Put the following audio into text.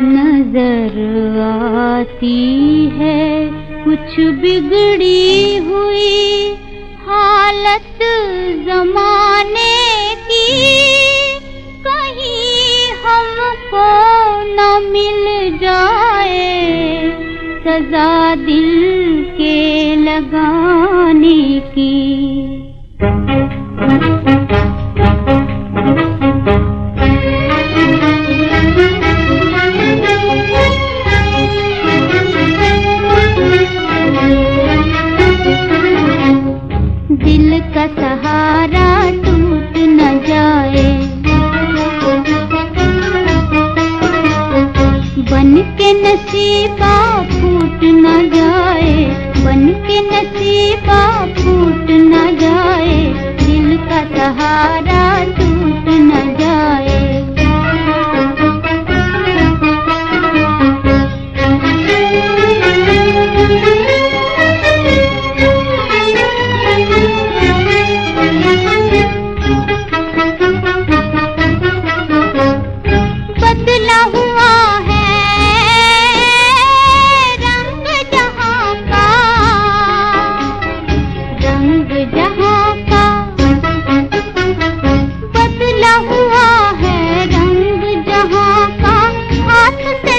नज़र आती है। कुछ बिगड़ी हुई हालत जमाने की। कहीं हमको न मिल जाए। सजा दिल के लगाने की। सहारा टूट न जाए। बन के नसीबा फूट न जाए। बन के नसीबा फूट न जाए। दिल का सहारा lots of things.